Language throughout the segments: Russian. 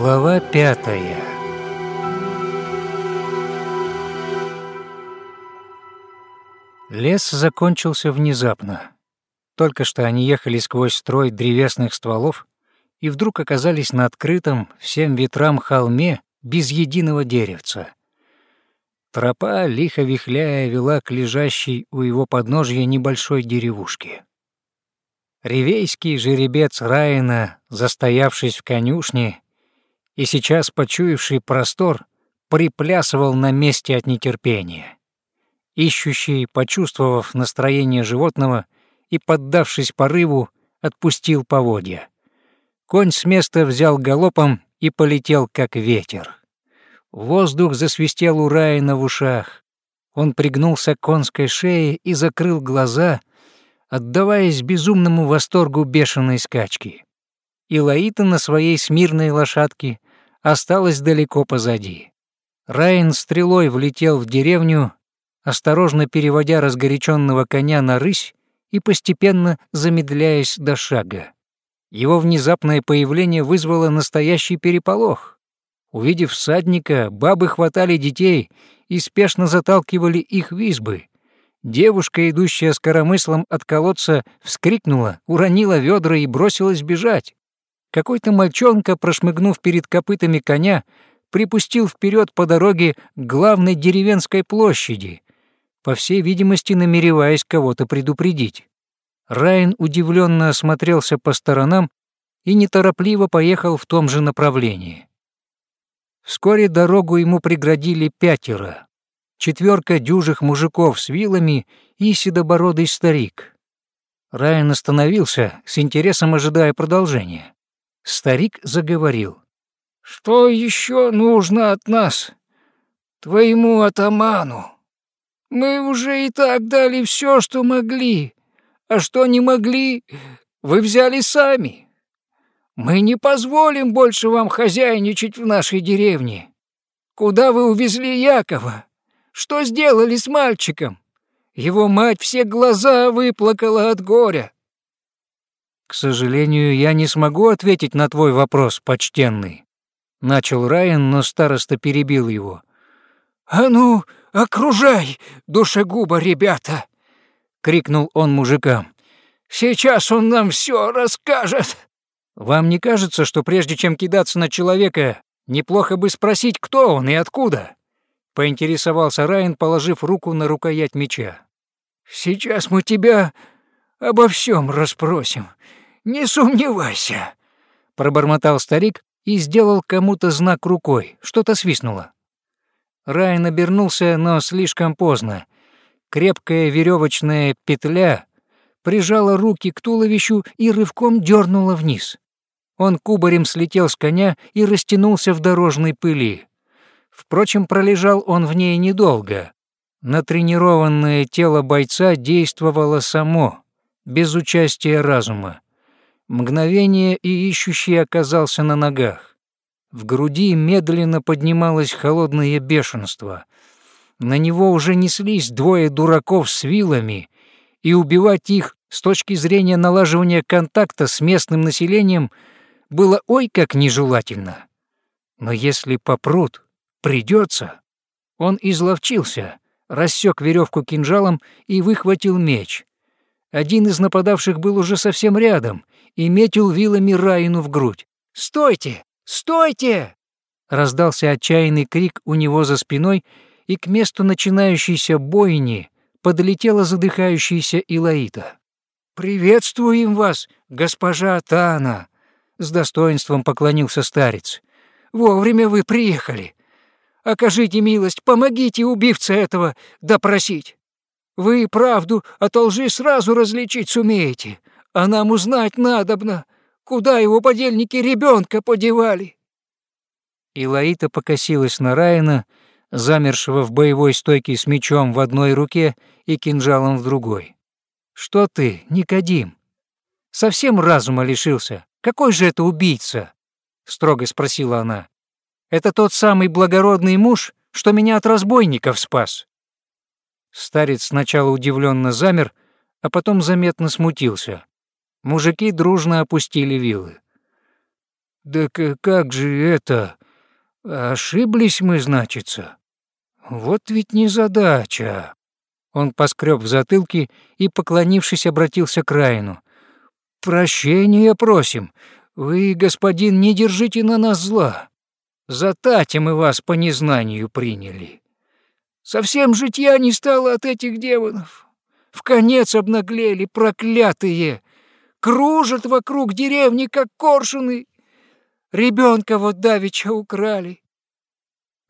Глава пятая Лес закончился внезапно. Только что они ехали сквозь строй древесных стволов и вдруг оказались на открытом всем ветрам холме без единого деревца. Тропа, лихо вихляя, вела к лежащей у его подножья небольшой деревушке. Ревейский жеребец Раина, застоявшись в конюшне и сейчас почуявший простор, приплясывал на месте от нетерпения. Ищущий, почувствовав настроение животного и поддавшись порыву, отпустил поводья. Конь с места взял галопом и полетел, как ветер. Воздух засвистел у Райана в ушах. Он пригнулся к конской шее и закрыл глаза, отдаваясь безумному восторгу бешеной скачки. И Лаита на своей смирной лошадке осталась далеко позади. Райан стрелой влетел в деревню, осторожно переводя разгоряченного коня на рысь и постепенно замедляясь до шага. Его внезапное появление вызвало настоящий переполох. Увидев всадника, бабы хватали детей и спешно заталкивали их в избы. Девушка, идущая с коромыслом от колодца, вскрикнула, уронила ведра и бросилась бежать. Какой-то мальчонка, прошмыгнув перед копытами коня, припустил вперед по дороге к главной деревенской площади, по всей видимости, намереваясь кого-то предупредить. Райан удивленно осмотрелся по сторонам и неторопливо поехал в том же направлении. Вскоре дорогу ему преградили пятеро. Четверка дюжих мужиков с вилами и седобородый старик. Райан остановился, с интересом ожидая продолжения. Старик заговорил. «Что еще нужно от нас, твоему атаману? Мы уже и так дали все, что могли, а что не могли, вы взяли сами. Мы не позволим больше вам хозяйничать в нашей деревне. Куда вы увезли Якова? Что сделали с мальчиком? Его мать все глаза выплакала от горя. К сожалению, я не смогу ответить на твой вопрос, почтенный. Начал Райан, но староста перебил его. «А ну, окружай, душегуба, ребята!» — крикнул он мужикам. «Сейчас он нам все расскажет!» Вам не кажется, что прежде чем кидаться на человека, неплохо бы спросить, кто он и откуда?» — поинтересовался Райан, положив руку на рукоять меча. «Сейчас мы тебя обо всем расспросим, не сомневайся», — пробормотал старик и сделал кому-то знак рукой, что-то свистнуло. Райан обернулся, но слишком поздно. Крепкая веревочная петля прижала руки к туловищу и рывком дернула вниз. Он кубарем слетел с коня и растянулся в дорожной пыли. Впрочем, пролежал он в ней недолго. Натренированное тело бойца действовало само, без участия разума. Мгновение и ищущий оказался на ногах. В груди медленно поднималось холодное бешенство. На него уже неслись двое дураков с вилами, и убивать их с точки зрения налаживания контакта с местным населением — было ой как нежелательно. Но если попрут, придется. Он изловчился, рассек веревку кинжалом и выхватил меч. Один из нападавших был уже совсем рядом и метил вилами Раину в грудь. «Стойте! Стойте!» Раздался отчаянный крик у него за спиной, и к месту начинающейся бойни подлетела задыхающаяся Илаита. «Приветствуем вас, госпожа Тана!» с достоинством поклонился старец. «Вовремя вы приехали. Окажите милость, помогите убивце этого допросить. Вы правду от лжи сразу различить сумеете, а нам узнать надобно, куда его подельники ребенка подевали». Илаита покосилась на Райана, замершего в боевой стойке с мечом в одной руке и кинжалом в другой. «Что ты, Никодим? Совсем разума лишился? Какой же это убийца?» — строго спросила она. «Это тот самый благородный муж, что меня от разбойников спас». Старец сначала удивленно замер, а потом заметно смутился. Мужики дружно опустили вилы. Да как же это? Ошиблись мы, значится? Вот ведь не задача. Он поскреб в затылке и, поклонившись, обратился к Райну. «Прощения просим. Вы, господин, не держите на нас зла. За Тати мы вас по незнанию приняли. Совсем житья не стало от этих демонов. В конец обнаглели, проклятые. Кружат вокруг деревни, как коршуны. Ребенка вот давеча украли.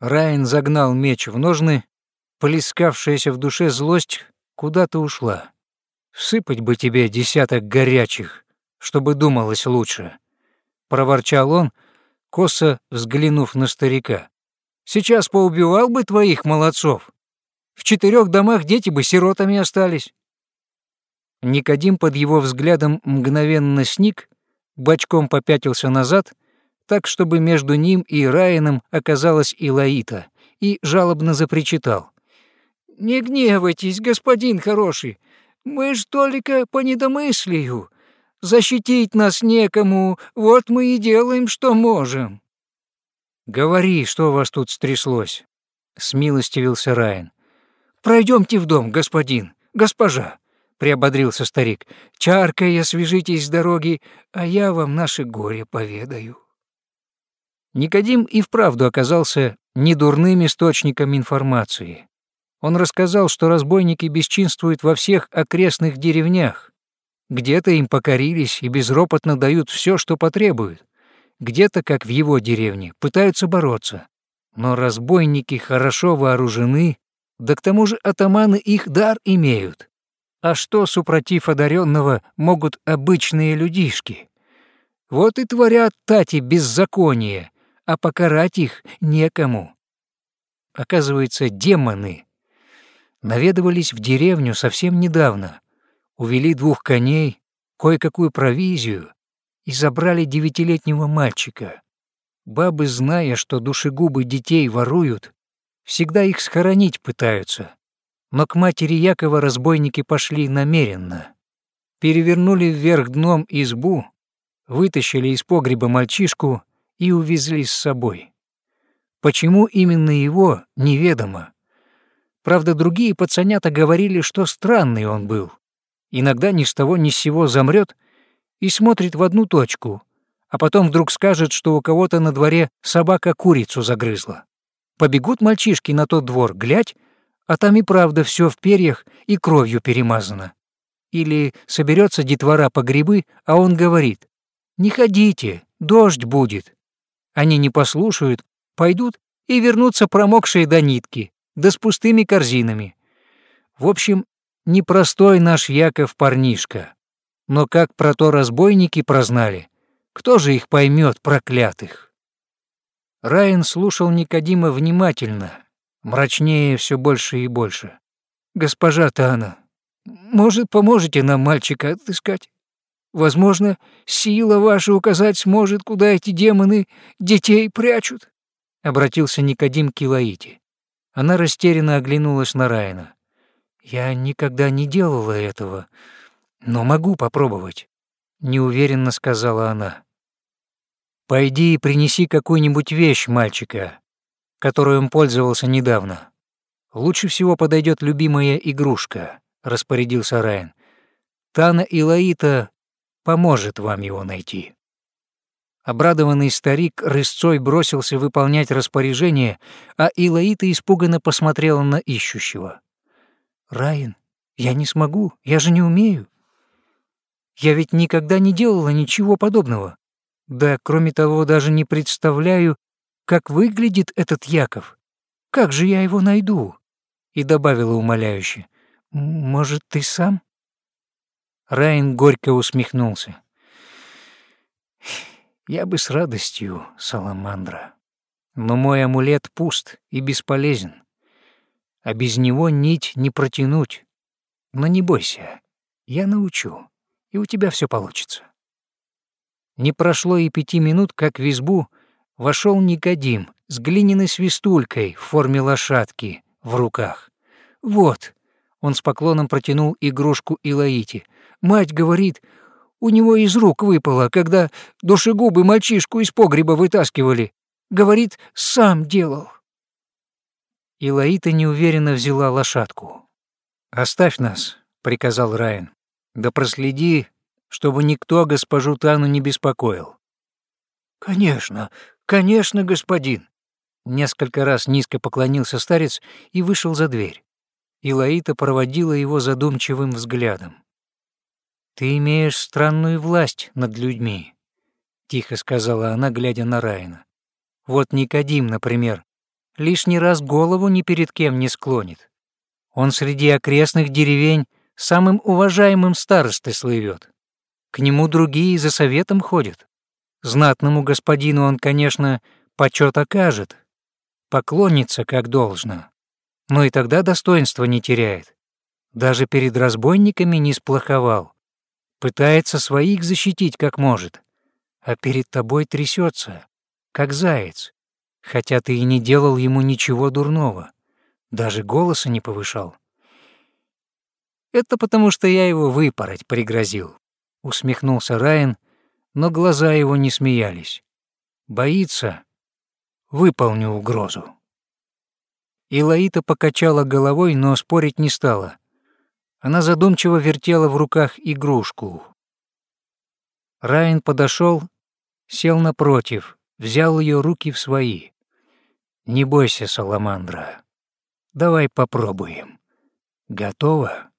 Райан загнал меч в ножны, полискавшаяся в душе злость куда-то ушла. Всыпать бы тебе десяток горячих, чтобы думалось лучше. Проворчал он, косо взглянув на старика. Сейчас поубивал бы твоих молодцов. В четырех домах дети бы сиротами остались. Никодим под его взглядом мгновенно сник, бочком попятился назад, так, чтобы между ним и Райаном оказалась Илаита, и жалобно запричитал. «Не гневайтесь, господин хороший, мы ж только по недомыслию. Защитить нас некому, вот мы и делаем, что можем». «Говори, что у вас тут стряслось?» — смилостивился Райан. Пройдемте в дом, господин, госпожа», — приободрился старик. «Чаркой освежитесь с дороги, а я вам наше горе поведаю». Никодим и вправду оказался недурным источником информации. Он рассказал, что разбойники бесчинствуют во всех окрестных деревнях. Где-то им покорились и безропотно дают все, что потребуют. Где-то, как в его деревне, пытаются бороться. Но разбойники хорошо вооружены, да к тому же атаманы их дар имеют. А что, супротив одаренного, могут обычные людишки? Вот и творят тати беззаконие, а покарать их некому. Оказывается, демоны наведывались в деревню совсем недавно, увели двух коней, кое-какую провизию и забрали девятилетнего мальчика. Бабы, зная, что душегубы детей воруют, всегда их схоронить пытаются. Но к матери Якова разбойники пошли намеренно. Перевернули вверх дном избу, вытащили из погреба мальчишку и увезли с собой. Почему именно его, неведомо. Правда, другие пацанята говорили, что странный он был. Иногда ни с того ни с сего замрет и смотрит в одну точку, а потом вдруг скажет, что у кого-то на дворе собака курицу загрызла. Побегут мальчишки на тот двор, глядь, а там и правда все в перьях и кровью перемазано. Или соберется детвора по грибы, а он говорит, «Не ходите, дождь будет». Они не послушают, пойдут и вернутся промокшие до нитки, да с пустыми корзинами. В общем, непростой наш Яков парнишка. Но как про то разбойники прознали, кто же их поймет, проклятых? Райан слушал Никодима внимательно, мрачнее все больше и больше. «Госпожа Тана, может, поможете нам мальчика отыскать? Возможно, сила ваша указать сможет, куда эти демоны детей прячут?» Обратился Никодим к Илаите. Она растерянно оглянулась на Райана. «Я никогда не делала этого, но могу попробовать», — неуверенно сказала она. «Пойди и принеси какую-нибудь вещь мальчика, которой он пользовался недавно. Лучше всего подойдет любимая игрушка», — распорядился Райан. «Тана и Лаита поможет вам его найти». Обрадованный старик рысцой бросился выполнять распоряжение, а Илаита испуганно посмотрела на ищущего. «Райан, я не смогу, я же не умею. Я ведь никогда не делала ничего подобного. Да, кроме того, даже не представляю, как выглядит этот Яков. Как же я его найду?» И добавила умоляюще. «Может, ты сам?» Райан горько усмехнулся. «Я бы с радостью, Саламандра. Но мой амулет пуст и бесполезен, а без него нить не протянуть. Но не бойся, я научу, и у тебя все получится». Не прошло и пяти минут, как в избу вошел Никодим с глиняной свистулькой в форме лошадки в руках. «Вот», — он с поклоном протянул игрушку Илаите. «Мать говорит, у него из рук выпало, когда душегубы мальчишку из погреба вытаскивали. Говорит, сам делал. Илаита неуверенно взяла лошадку. «Оставь нас», — приказал Райан. «Да проследи, чтобы никто госпожу Тану не беспокоил». «Конечно, конечно, господин», Несколько раз низко поклонился старец и вышел за дверь. Илаита проводила его задумчивым взглядом. «Ты имеешь странную власть над людьми», — тихо сказала она, глядя на Райна. «Вот Никодим, например, лишний раз голову ни перед кем не склонит. Он среди окрестных деревень самым уважаемым старостой слывет. К нему другие за советом ходят. Знатному господину он, конечно, почет окажет, поклонится как должно, но и тогда достоинства не теряет. Даже перед разбойниками не сплоховал. Пытается своих защитить как может, а перед тобой трясется, как заяц, хотя ты и не делал ему ничего дурного, даже голоса не повышал. Это потому, что я его выпороть пригрозил, усмехнулся Райан, но глаза его не смеялись. Боится, выполню угрозу. Илаита покачала головой, но спорить не стала. Она задумчиво вертела в руках игрушку. Райан подошел, сел напротив, взял ее руки в свои. «Не бойся, Саламандра. Давай попробуем. Готова?»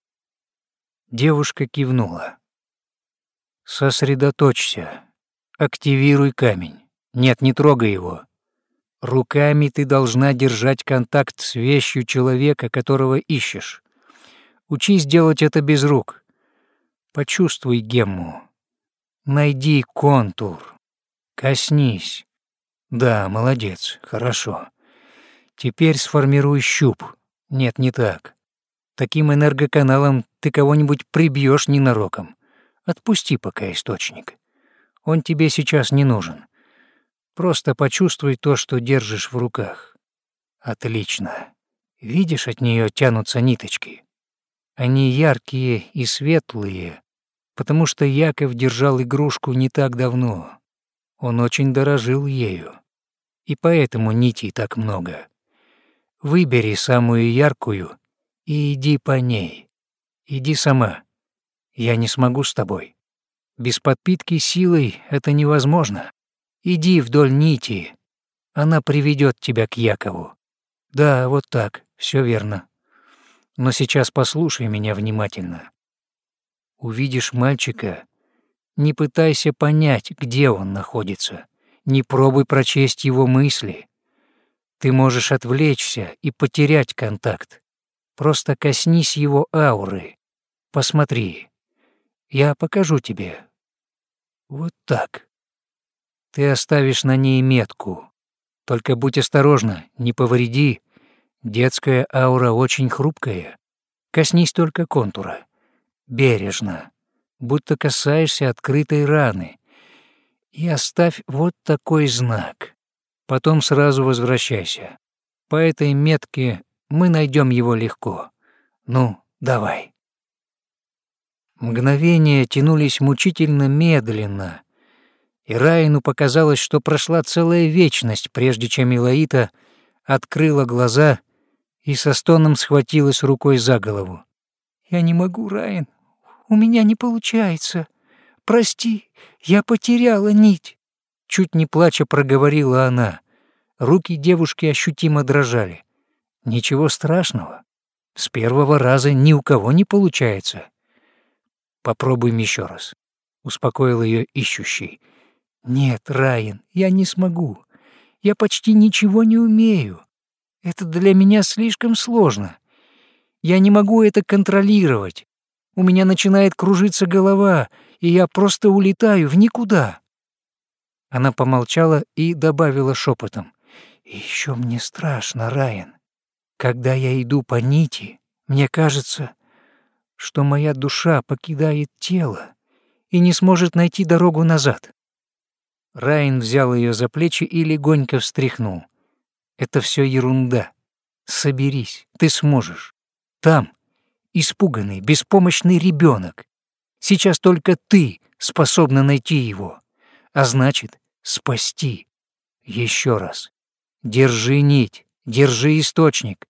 Девушка кивнула. «Сосредоточься. Активируй камень. Нет, не трогай его. Руками ты должна держать контакт с вещью человека, которого ищешь. Учись делать это без рук. Почувствуй гемму. Найди контур. Коснись. Да, молодец, хорошо. Теперь сформируй щуп. Нет, не так. Таким энергоканалом ты кого-нибудь прибьешь ненароком. Отпусти пока источник. Он тебе сейчас не нужен. Просто почувствуй то, что держишь в руках. Отлично. Видишь, от нее тянутся ниточки. Они яркие и светлые, потому что Яков держал игрушку не так давно. Он очень дорожил ею. И поэтому нитей так много. Выбери самую яркую и иди по ней. Иди сама. Я не смогу с тобой. Без подпитки силой это невозможно. Иди вдоль нити. Она приведет тебя к Якову. Да, вот так, все верно. Но сейчас послушай меня внимательно. Увидишь мальчика, не пытайся понять, где он находится. Не пробуй прочесть его мысли. Ты можешь отвлечься и потерять контакт. Просто коснись его ауры. Посмотри. Я покажу тебе. Вот так. Ты оставишь на ней метку. Только будь осторожна, не повреди. Детская аура очень хрупкая. Коснись только контура. Бережно, будто касаешься открытой раны. И оставь вот такой знак. Потом сразу возвращайся. По этой метке мы найдем его легко. Ну, давай. Мгновения тянулись мучительно медленно, и Райну показалось, что прошла целая вечность, прежде чем Илаита открыла глаза и со стоном схватилась рукой за голову. «Я не могу, Райан, у меня не получается. Прости, я потеряла нить», — чуть не плача проговорила она. Руки девушки ощутимо дрожали. «Ничего страшного. С первого раза ни у кого не получается». «Попробуем еще раз», — успокоил ее ищущий. «Нет, Райан, я не смогу. Я почти ничего не умею. Это для меня слишком сложно. Я не могу это контролировать. У меня начинает кружиться голова, и я просто улетаю в никуда». Она помолчала и добавила шепотом. «Еще мне страшно, Райан. Когда я иду по нити, мне кажется, что моя душа покидает тело и не сможет найти дорогу назад. Райн взял ее за плечи и легонько встряхнул. «Это все ерунда. Соберись, ты сможешь. Там испуганный, беспомощный ребенок. Сейчас только ты способна найти его, а значит, спасти. Еще раз. Держи нить, держи источник,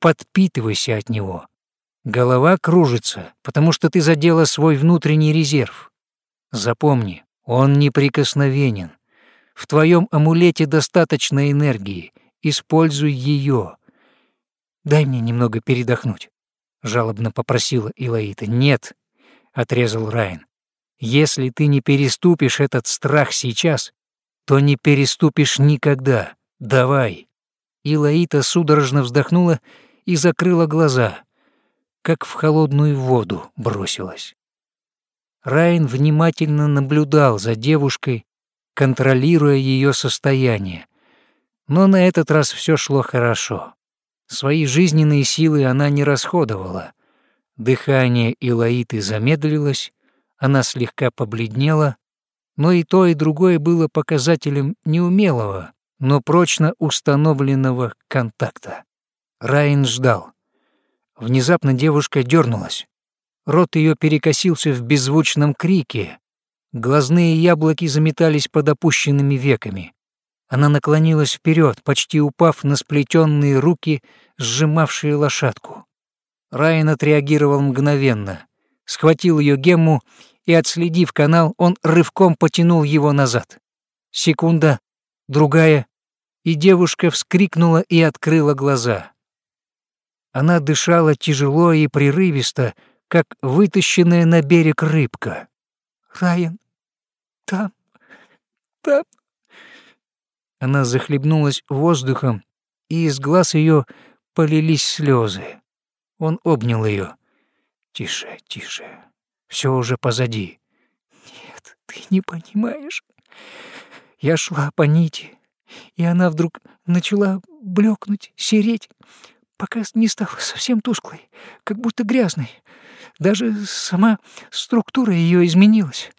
подпитывайся от него. Голова кружится, потому что ты задела свой внутренний резерв. Запомни, он неприкосновенен. В твоем амулете достаточно энергии. Используй ее. Дай мне немного передохнуть, жалобно попросила Илаита. Нет, отрезал Райан. Если ты не переступишь этот страх сейчас, то не переступишь никогда. Давай. Илаита судорожно вздохнула и закрыла глаза, как в холодную воду бросилась. Райан внимательно наблюдал за девушкой, контролируя ее состояние. Но на этот раз все шло хорошо. Свои жизненные силы она не расходовала. Дыхание Илаиты замедлилось, она слегка побледнела, но и то, и другое было показателем неумелого, но прочно установленного контакта. Райан ждал. Внезапно девушка дернулась. Рот ее перекосился в беззвучном крике. Глазные яблоки заметались под опущенными веками. Она наклонилась вперед, почти упав на сплетенные руки, сжимавшие лошадку. Райан отреагировал мгновенно, схватил ее гемму и, отследив канал, он рывком потянул его назад. Секунда, другая, и девушка вскрикнула и открыла глаза. Она дышала тяжело и прерывисто, как вытащенная на берег рыбка. «Райан, там, там...» Она захлебнулась воздухом, и из глаз ее полились слезы. Он обнял ее. «Тише, тише, все уже позади». «Нет, ты не понимаешь. Я шла по нити, и она вдруг начала блекнуть, сереть, пока не стала совсем тусклой, как будто грязной. Даже сама структура ее изменилась.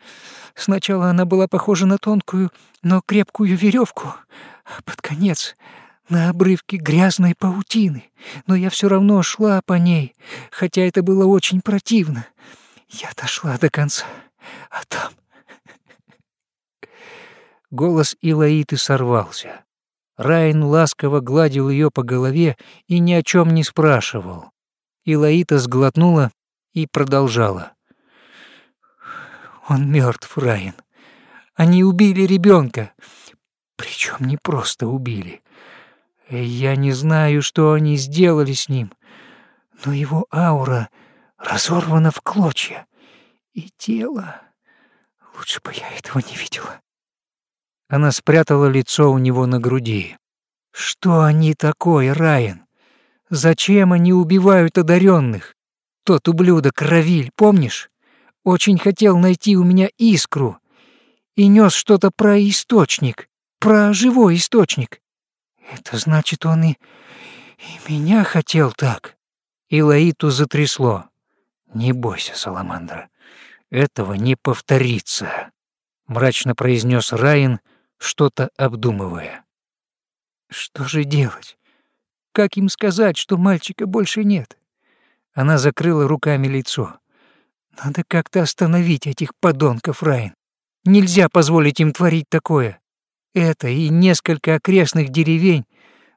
Сначала она была похожа на тонкую, но крепкую веревку, а под конец на обрывке грязной паутины. Но я все равно шла по ней, хотя это было очень противно. Я дошла до конца, а там... Голос Илаиты сорвался. Райан ласково гладил ее по голове и ни о чем не спрашивал. Илаита сглотнула и продолжала. «Он мертв, Райан. Они убили ребенка. Причем не просто убили. Я не знаю, что они сделали с ним, но его аура разорвана в клочья. И тело... Лучше бы я этого не видела. Она спрятала лицо у него на груди. «Что они такое, Райан? Зачем они убивают одаренных? Тот ублюдок Равиль, помнишь? Очень хотел найти у меня искру и нес что-то про источник, про живой источник. Это значит, он и, и меня хотел так». И Лаиту затрясло. «Не бойся, Саламандра, этого не повторится», — мрачно произнес Райан, — что-то обдумывая. Что же делать? Как им сказать, что мальчика больше нет? Она закрыла руками лицо. Надо как-то остановить этих подонков, Райан. Нельзя позволить им творить такое. Это и несколько окрестных деревень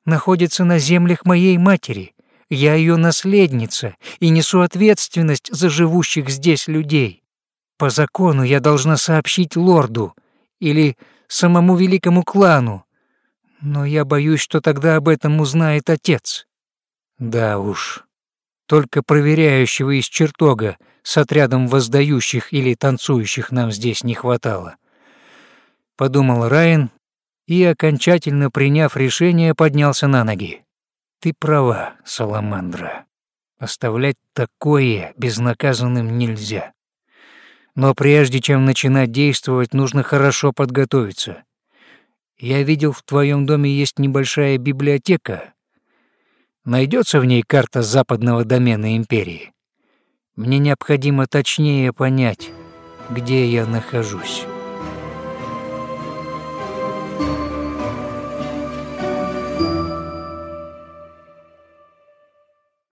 находятся на землях моей матери. Я ее наследница и несу ответственность за живущих здесь людей. По закону я должна сообщить лорду или самому великому клану. Но я боюсь, что тогда об этом узнает отец. Да уж, только проверяющего из чертога с отрядом воздающих или танцующих нам здесь не хватало. Подумал Райан и, окончательно приняв решение, поднялся на ноги. Ты права, Саламандра. Оставлять такое безнаказанным нельзя. Но прежде чем начинать действовать, нужно хорошо подготовиться. Я видел, в твоем доме есть небольшая библиотека. Найдется в ней карта западного домена Империи. Мне необходимо точнее понять, где я нахожусь».